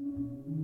Mm-hmm.